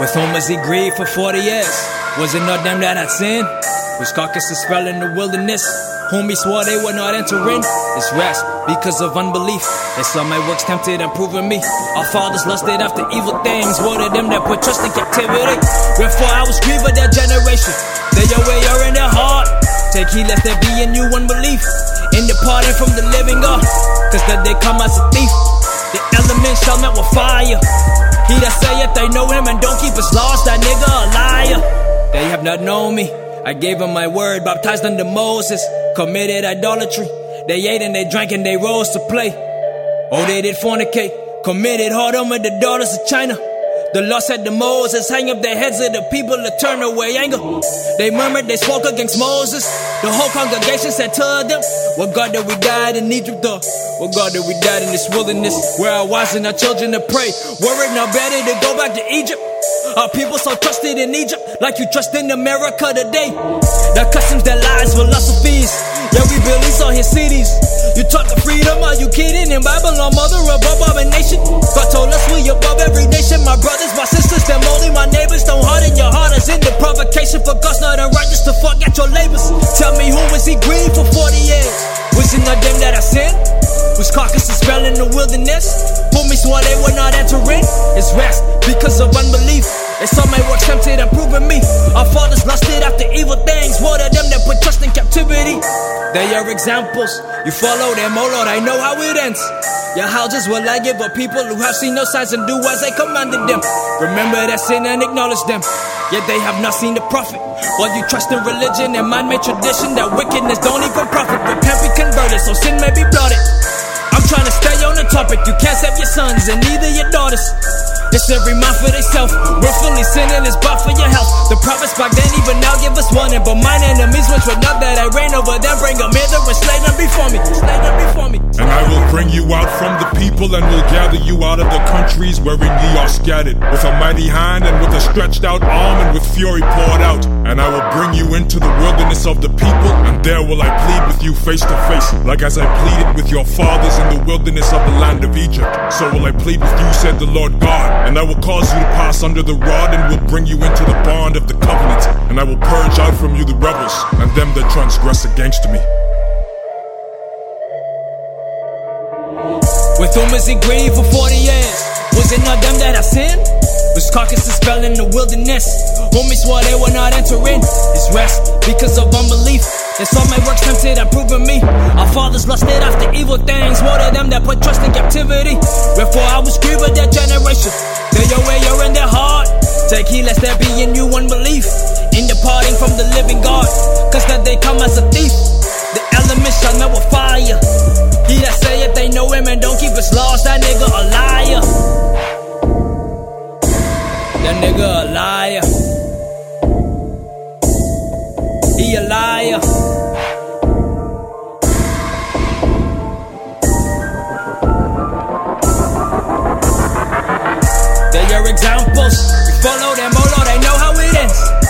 With whom was he grieved for 40 years? Was it not them that had sinned? Was carcasses fell in the wilderness? Whom he swore they would not enter in? It's rest because of unbelief. They saw my works tempted and proven me. Our fathers lusted after evil things. What of them that put trust in captivity? Wherefore I was grieved of their generation. They are away are in their heart. Take heed lest there be in you unbelief. In departing from the living God. Cause that they come as a thief. Shall melt with fire. He that saith they know him and don't keep his laws, that nigga a liar. They have not known me. I gave them my word, baptized under Moses, committed idolatry. They ate and they drank and they rose to play. Oh, they did fornicate, committed whoredom with the daughters of China. The law said to Moses, hang up the heads of the people to turn away anger. They murmured, they spoke against Moses. The whole congregation said to them, What God that we died in Egypt, though? What God that we died in this wilderness where our wives and our children to pray? Were it not better to go back to Egypt? Our people so trusted in Egypt, like you trust in America today. The customs, their lies, philosophies. Yeah, we these on his cities. You talk of freedom, are you kidding? In Babylon, mother above our nation. God told us we above every nation. My brothers, my sisters, them only my neighbors. Don't harden your heart as in the provocation in the wilderness? For me swore they would not enter in. It's rest because of unbelief. They saw my works tempted and proven me. Our fathers lusted after evil things. What of them that put trust in captivity? They are examples. You follow them, oh Lord, I know how it ends. Your houses will I give up people who have seen no signs and do as I commanded them. Remember that sin and acknowledge them. Yet they have not seen the prophet. While you trust in religion and man made tradition, that wickedness don't even profit. Repent, be converted, so sin may be blotted. Trying to stay on the topic. You can't save your sons and neither your daughters. It's every mind for theyself. We're Willfully sinning is bad for your health. The prophets back then even now give us warning. But mine enemies which would not that I reign over them. Bring them hither and slay them before me. Slay them before me. And I will bring you out from the people and will gather you out of the countries wherein ye are scattered. With a mighty hand and with a stretched out arm and with fury poured out. And I will bring you into the wilderness of the people and there will I plead with you face to face. Like as I pleaded with your fathers in the wilderness of the land of Egypt. So will I plead with you, said the Lord God. And I will cause you to pass under the rod and will bring you into the bond of the covenant. And I will purge out from you the rebels and them that transgress against me. With is he grieved for 40 years? Was it not them that I sinned? Was carcasses fell in the wilderness? Whom he swore they would not enter in? It's rest because of unbelief. They saw my works tempted and proven me. Fathers lusted after evil things. What of them that put trust in captivity? Wherefore I was grieved with that generation. They away you're in their heart. Take heed lest there be in you unbelief. In departing from the living God. Cause that they come as a thief. The elements shall melt with fire. He that saith they know him and don't keep his laws, that nigga a liar. That nigga a liar. He a liar. Examples. We follow them, oh Lord, I know how it ends.